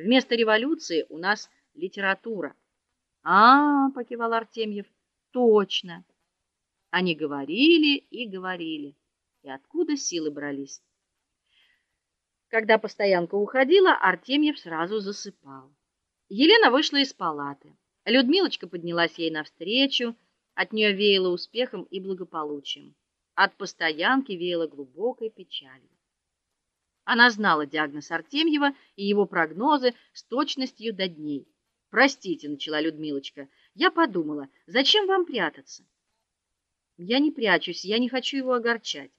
Вместо революции у нас литература. А, покивал Артемьев. Точно. Они говорили и говорили. И откуда силы брались? Когда постоянка уходила, Артемьев сразу засыпал. Елена вышла из палаты. Людмилочка поднялась ей навстречу, от нее веяло успехом и благополучием. От постоянки веяло глубокой печалью. Она знала диагноз Артемьева и его прогнозы с точностью до дней. "Простите", начала Людмилочка. "Я подумала, зачем вам прятаться?" "Я не прячусь, я не хочу его огорчать".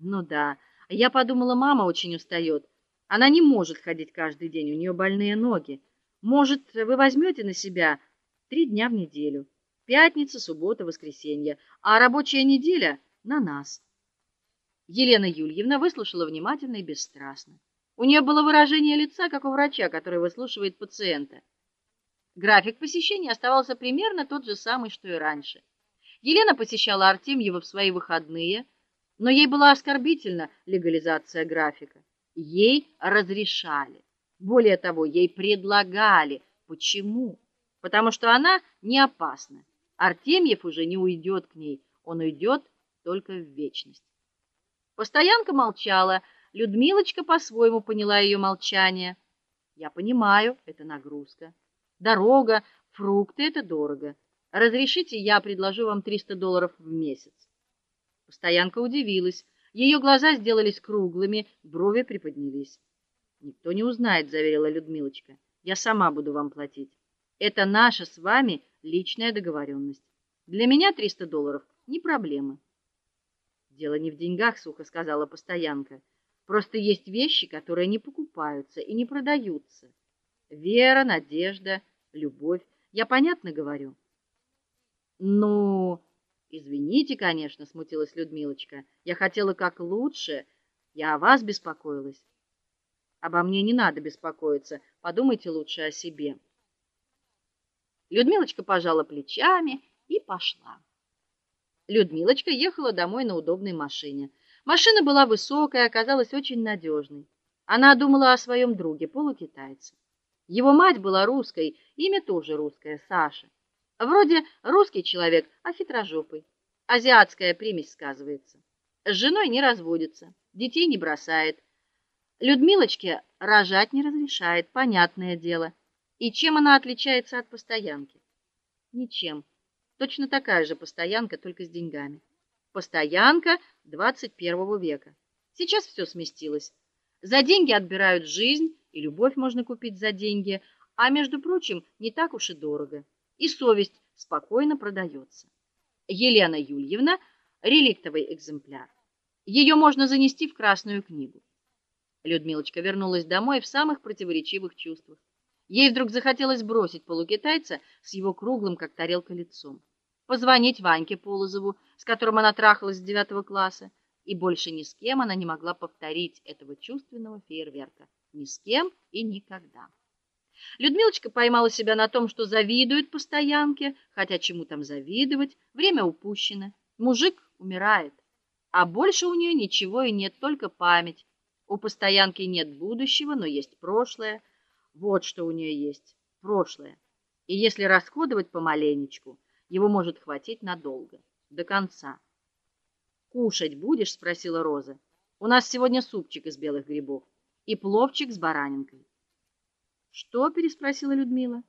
"Ну да, я подумала, мама очень устает. Она не может ходить каждый день, у нее больные ноги. Может, вы возьмете на себя три дня в неделю: пятница, суббота, воскресенье, а рабочая неделя на нас". Елена Юльевна выслушала внимательно и бесстрастно. У нее было выражение лица, как у врача, который выслушивает пациента. График посещений оставался примерно тот же самый, что и раньше. Елена посещала Артемьева в свои выходные, но ей была оскорбительна легализация графика. Ей разрешали. Более того, ей предлагали. Почему? Потому что она не опасна. Артемьев уже не уйдет к ней, он уйдет только в вечность. Постоянка молчала. Людмилочка по-своему поняла ее молчание. Я понимаю, это нагрузка. Дорога, фрукты это дорого. Разрешите, я предложу вам 300 долларов в месяц. Постоянка удивилась. Ее глаза сделались круглыми, брови приподнялись. Никто не узнает, заверила Людмилочка. Я сама буду вам платить. Это наша с вами личная договоренность. Для меня 300 долларов не проблема. Дело не в деньгах, сухо сказала постоянка. Просто есть вещи, которые не покупаются и не продаются. Вера, надежда, любовь. Я понятно говорю? Ну, извините, конечно, смутилась Людмилочка. Я хотела как лучше. Я о вас беспокоилась. Обо мне не надо беспокоиться. Подумайте лучше о себе. Людмилочка пожала плечами и пошла. Людмилочка ехала домой на удобной машине. Машина была высокая, оказалась очень надежной. Она думала о своем друге, полукитайце. Его мать была русской, имя тоже русское Саша. Вроде русский человек, а хитрожопый. Азиатская примесь сказывается. С женой не разводится, детей не бросает. Людмилочке рожать не разрешает, понятное дело. И чем она отличается от постоянки? Ничем. Точно такая же постоянка, только с деньгами. Постоянка 21 века. Сейчас все сместилось. За деньги отбирают жизнь, и любовь можно купить за деньги, а между прочим, не так уж и дорого. И совесть спокойно продается. Елена Юльевна реликтовый экземпляр. Ее можно занести в Красную книгу. Людмилочка вернулась домой в самых противоречивых чувствах. Ей вдруг захотелось бросить полукитайца с его круглым как тарелка лицом, позвонить Ваньке Полозову, с которым она трахалась с девятого класса, и больше ни с кем она не могла повторить этого чувственного фейерверка ни с кем и никогда. Людмилочка поймала себя на том, что завидует постоянке, хотя чему там завидовать? Время упущено. Мужик умирает, а больше у нее ничего и нет, только память. У постоянки нет будущего, но есть прошлое. Вот что у нее есть прошлое. И если расходовать помаленечку, его может хватить надолго, до конца. Кушать будешь, спросила Роза. У нас сегодня супчик из белых грибов и пловчик с баранинкой. Что? переспросила Людмила.